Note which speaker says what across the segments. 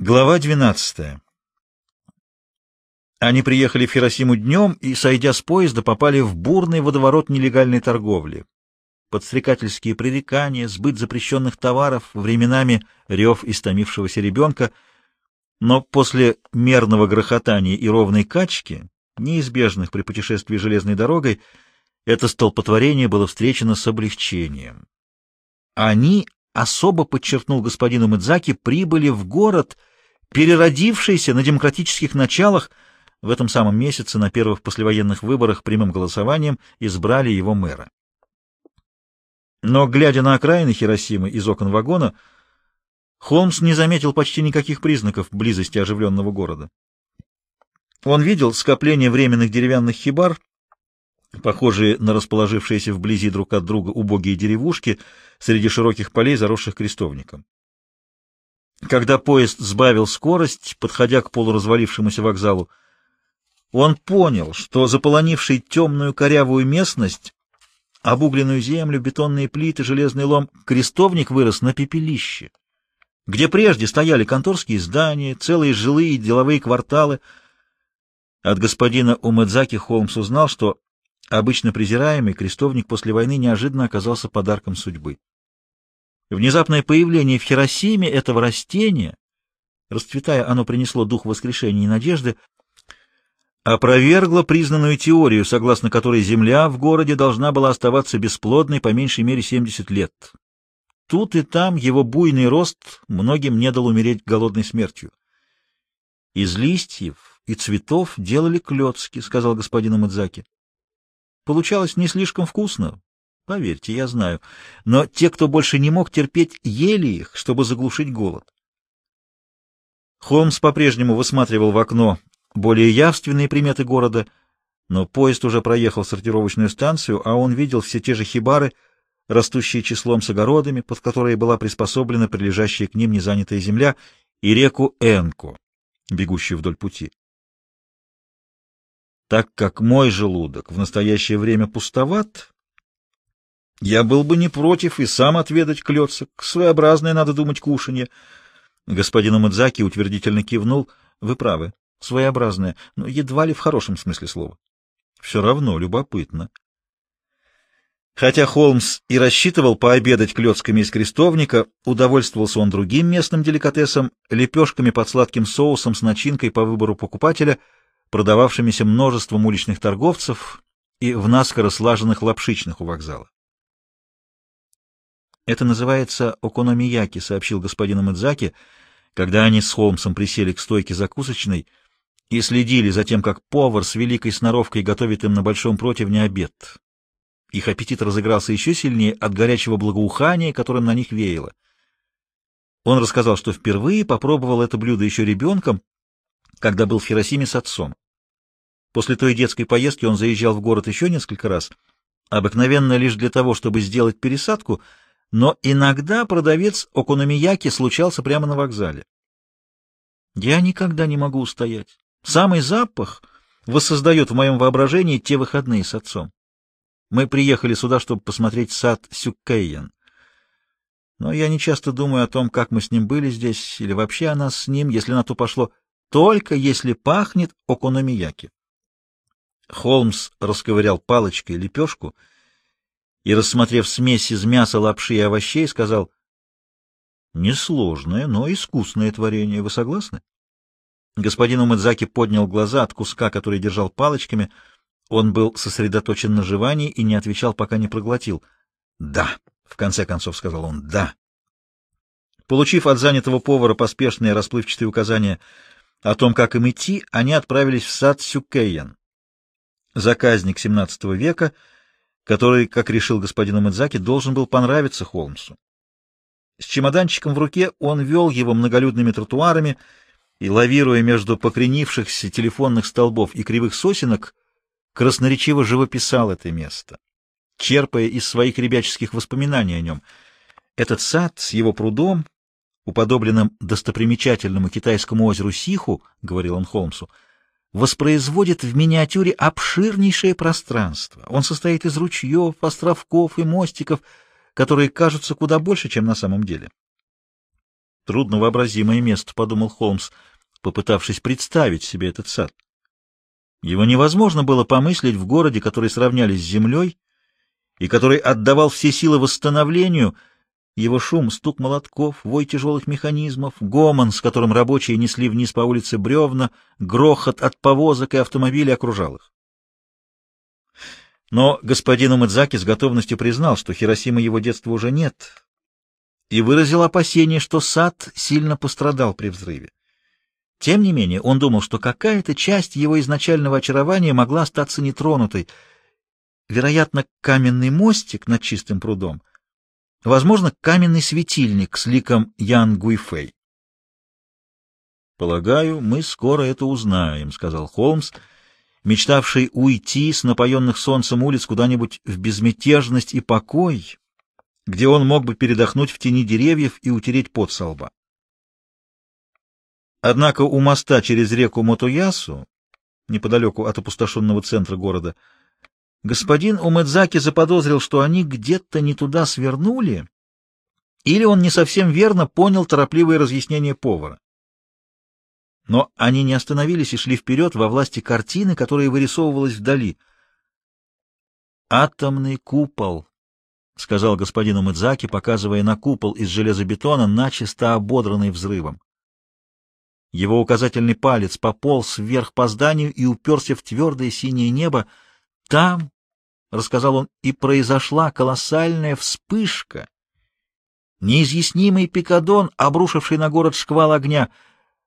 Speaker 1: Глава 12. Они приехали в Хиросиму днем и, сойдя с поезда, попали в бурный водоворот нелегальной торговли. Подстрекательские пререкания, сбыт запрещенных товаров, временами рев истомившегося ребенка. Но после мерного грохотания и ровной качки, неизбежных при путешествии железной дорогой, это столпотворение было встречено с облегчением. Они, особо подчеркнул господину Мидзаки, прибыли в город — переродившийся на демократических началах, в этом самом месяце на первых послевоенных выборах прямым голосованием избрали его мэра. Но, глядя на окраины Хиросимы из окон вагона, Холмс не заметил почти никаких признаков близости оживленного города. Он видел скопление временных деревянных хибар, похожие на расположившиеся вблизи друг от друга убогие деревушки среди широких полей, заросших крестовником. Когда поезд сбавил скорость, подходя к полуразвалившемуся вокзалу, он понял, что заполонивший темную корявую местность, обугленную землю, бетонные плиты, железный лом, крестовник вырос на пепелище, где прежде стояли конторские здания, целые жилые и деловые кварталы. От господина Умэдзаки Холмс узнал, что обычно презираемый крестовник после войны неожиданно оказался подарком судьбы. Внезапное появление в Хиросиме этого растения, расцветая, оно принесло дух воскрешения и надежды, опровергло признанную теорию, согласно которой земля в городе должна была оставаться бесплодной по меньшей мере 70 лет. Тут и там его буйный рост многим не дал умереть голодной смертью. Из листьев и цветов делали клетки, сказал господин Амадзаки. Получалось не слишком вкусно, Поверьте, я знаю. Но те, кто больше не мог терпеть, ели их, чтобы заглушить голод. Холмс по-прежнему высматривал в окно более явственные приметы города, но поезд уже проехал сортировочную станцию, а он видел все те же хибары, растущие числом с огородами, под которые была приспособлена прилежащая к ним незанятая земля, и реку Энко, бегущую вдоль пути. Так как мой желудок в настоящее время пустоват, я был бы не против и сам отведать клёцок. Своеобразное, надо думать, кушанье. Господин Амадзаки утвердительно кивнул. Вы правы, своеобразное, но едва ли в хорошем смысле слова. Все равно любопытно. Хотя Холмс и рассчитывал пообедать клёцками из крестовника, удовольствовался он другим местным деликатесом — лепешками под сладким соусом с начинкой по выбору покупателя, продававшимися множеством уличных торговцев и в наскоро слаженных лапшичных у вокзала. Это называется окономияки, сообщил господин Мадзаки, когда они с Холмсом присели к стойке закусочной и следили за тем, как повар с великой сноровкой готовит им на большом противне обед. Их аппетит разыгрался еще сильнее от горячего благоухания, которым на них веяло. Он рассказал, что впервые попробовал это блюдо еще ребенком, когда был в Хиросиме с отцом. После той детской поездки он заезжал в город еще несколько раз, обыкновенно лишь для того, чтобы сделать пересадку — но иногда продавец окономияки случался прямо на вокзале. Я никогда не могу устоять. Самый запах воссоздает в моем воображении те выходные с отцом. Мы приехали сюда, чтобы посмотреть сад Сюккейен. Но я не часто думаю о том, как мы с ним были здесь, или вообще о нас с ним, если на то пошло, только если пахнет окономияки. Холмс расковырял палочкой лепешку — и, рассмотрев смесь из мяса, лапши и овощей, сказал, «Несложное, но искусное творение. Вы согласны?» Господин Умэдзаки поднял глаза от куска, который держал палочками. Он был сосредоточен на жевании и не отвечал, пока не проглотил. «Да», — в конце концов сказал он, — «да». Получив от занятого повара поспешные расплывчатые указания о том, как им идти, они отправились в сад Сюкейян. Заказник XVII века — который, как решил господин Амадзаки, должен был понравиться Холмсу. С чемоданчиком в руке он вел его многолюдными тротуарами и, лавируя между покренившихся телефонных столбов и кривых сосенок, красноречиво живописал это место, черпая из своих ребяческих воспоминаний о нем. Этот сад с его прудом, уподобленным достопримечательному китайскому озеру Сиху, — говорил он Холмсу, — воспроизводит в миниатюре обширнейшее пространство. Он состоит из ручьев, островков и мостиков, которые кажутся куда больше, чем на самом деле. Трудновообразимое место, — подумал Холмс, попытавшись представить себе этот сад. Его невозможно было помыслить в городе, который сравняли с землей и который отдавал все силы восстановлению. Его шум, стук молотков, вой тяжелых механизмов, гомон, с которым рабочие несли вниз по улице бревна, грохот от повозок и автомобилей окружал их. Но господин Умэдзаки с готовностью признал, что Хиросима его детства уже нет, и выразил опасение, что сад сильно пострадал при взрыве. Тем не менее, он думал, что какая-то часть его изначального очарования могла остаться нетронутой. Вероятно, каменный мостик над чистым прудом, возможно, каменный светильник с ликом Ян Гуйфэй. «Полагаю, мы скоро это узнаем», — сказал Холмс, мечтавший уйти с напоенных солнцем улиц куда-нибудь в безмятежность и покой, где он мог бы передохнуть в тени деревьев и утереть пот со лба. Однако у моста через реку Мотоясу, неподалеку от опустошенного центра города, господин Умэдзаки заподозрил, что они где-то не туда свернули, или он не совсем верно понял торопливые разъяснения повара. Но они не остановились и шли вперед во власти картины, которая вырисовывалась вдали. «Атомный купол», — сказал господин Умэдзаки, показывая на купол из железобетона, начисто ободранный взрывом. Его указательный палец пополз вверх по зданию и уперся в твердое синее небо. Там, — рассказал он, — и произошла колоссальная вспышка. Неизъяснимый пикадон, обрушивший на город шквал огня.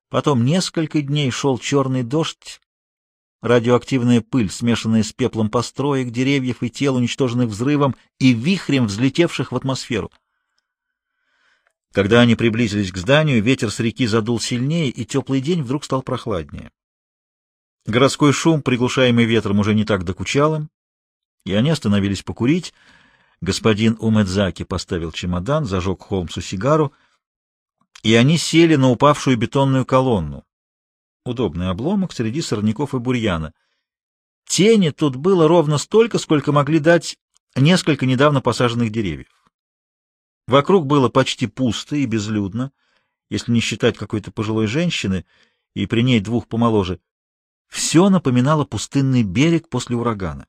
Speaker 1: Потом несколько дней шел черный дождь, радиоактивная пыль, смешанная с пеплом построек, деревьев и тел, уничтоженных взрывом, и вихрем, взлетевших в атмосферу. Когда они приблизились к зданию, ветер с реки задул сильнее, и теплый день вдруг стал прохладнее. Городской шум, приглушаемый ветром, уже не так докучал им, и они остановились покурить. Господин Умэдзаки поставил чемодан, зажег Холмсу сигару, и они сели на упавшую бетонную колонну. Удобный обломок среди сорняков и бурьяна. Тени тут было ровно столько, сколько могли дать несколько недавно посаженных деревьев. Вокруг было почти пусто и безлюдно, если не считать какой-то пожилой женщины и при ней двух помоложе. Все напоминало пустынный берег после урагана.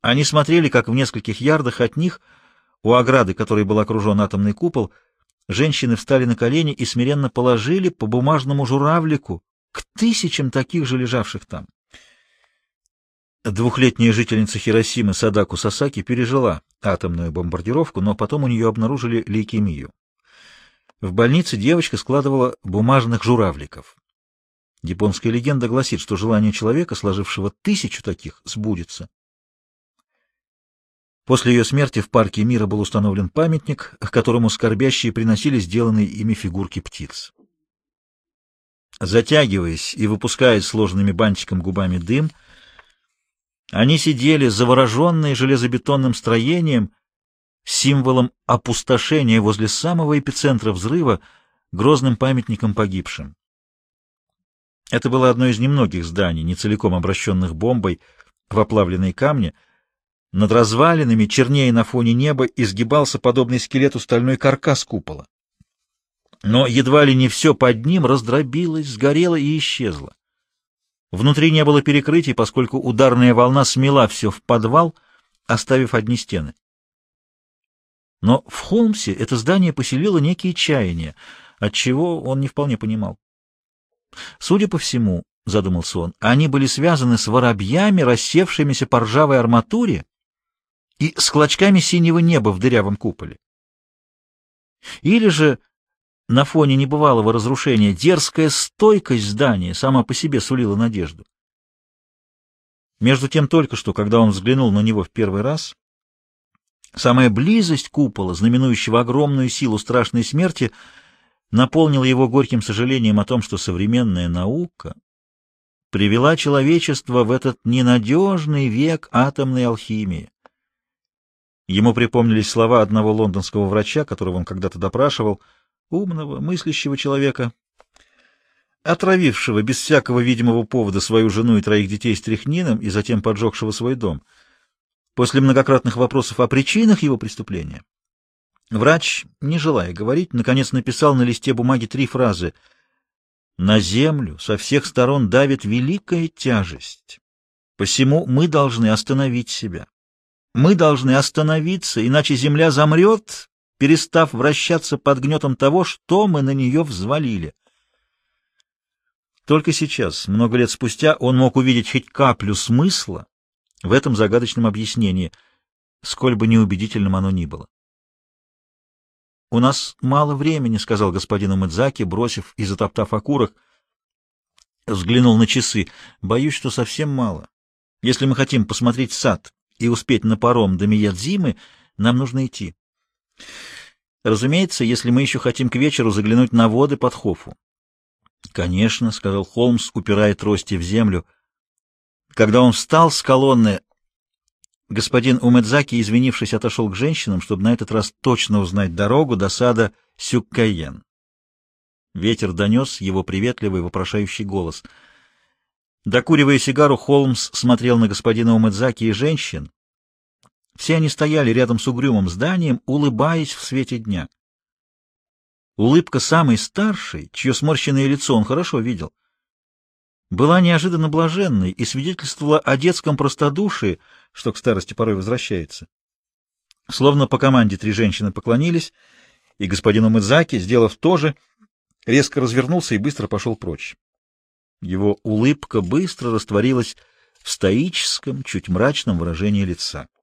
Speaker 1: Они смотрели, как в нескольких ярдах от них, у ограды, которой был окружен атомный купол, женщины встали на колени и смиренно положили по бумажному журавлику к тысячам таких же лежавших там. Двухлетняя жительница Хиросимы Садаку Сасаки пережила атомную бомбардировку, но потом у нее обнаружили лейкемию. В больнице девочка складывала бумажных журавликов. Японская легенда гласит, что желание человека, сложившего тысячу таких, сбудется. После ее смерти в парке мира был установлен памятник, к которому скорбящие приносили сделанные ими фигурки птиц. Затягиваясь и выпуская сложенными бантиком губами дым, они сидели завороженные железобетонным строением, символом опустошения возле самого эпицентра взрыва, грозным памятником погибшим. Это было одно из немногих зданий, не целиком обращенных бомбой в оплавленные камни. Над развалинами, чернее на фоне неба, изгибался подобный скелету стальной каркас купола. Но едва ли не все под ним раздробилось, сгорело и исчезло. Внутри не было перекрытий, поскольку ударная волна смела все в подвал, оставив одни стены. Но в Холмсе это здание поселило некие чаяния, отчего он не вполне понимал. Судя по всему, — задумался он, — они были связаны с воробьями, рассевшимися по ржавой арматуре и с клочками синего неба в дырявом куполе. Или же на фоне небывалого разрушения дерзкая стойкость здания сама по себе сулила надежду. Между тем только что, когда он взглянул на него в первый раз, самая близость купола, знаменующего огромную силу страшной смерти, наполнила его горьким сожалением о том, что современная наука привела человечество в этот ненадежный век атомной алхимии. Ему припомнились слова одного лондонского врача, которого он когда-то допрашивал — умного, мыслящего человека, отравившего без всякого видимого повода свою жену и троих детей стряхнином и затем поджегшего свой дом. После многократных вопросов о причинах его преступления Врач, не желая говорить, наконец написал на листе бумаги три фразы. «На землю со всех сторон давит великая тяжесть. Посему мы должны остановить себя. Мы должны остановиться, иначе земля замрет, перестав вращаться под гнетом того, что мы на нее взвалили». Только сейчас, много лет спустя, он мог увидеть хоть каплю смысла в этом загадочном объяснении, сколь бы неубедительным оно ни было. — У нас мало времени, — сказал господин Умыдзаки, бросив и затоптав окурок. Взглянул на часы. — Боюсь, что совсем мало. Если мы хотим посмотреть сад и успеть на паром до Миядзимы, нам нужно идти. Разумеется, если мы еще хотим к вечеру заглянуть на воды под Хофу. — Конечно, — сказал Холмс, упирая трости в землю. Когда он встал с колонны, господин Умедзаки, извинившись, отошел к женщинам, чтобы на этот раз точно узнать дорогу до сада Сюккайен. Ветер донес его приветливый вопрошающий голос. Докуривая сигару, Холмс смотрел на господина Умедзаки и женщин. Все они стояли рядом с угрюмым зданием, улыбаясь в свете дня. Улыбка самой старшей, чье сморщенное лицо он хорошо видел, была неожиданно блаженной и свидетельствовала о детском простодушии, что к старости порой возвращается. Словно по команде три женщины поклонились, и господин Умыдзаки, сделав то же, резко развернулся и быстро пошел прочь. Его улыбка быстро растворилась в стоическом, чуть мрачном выражении лица.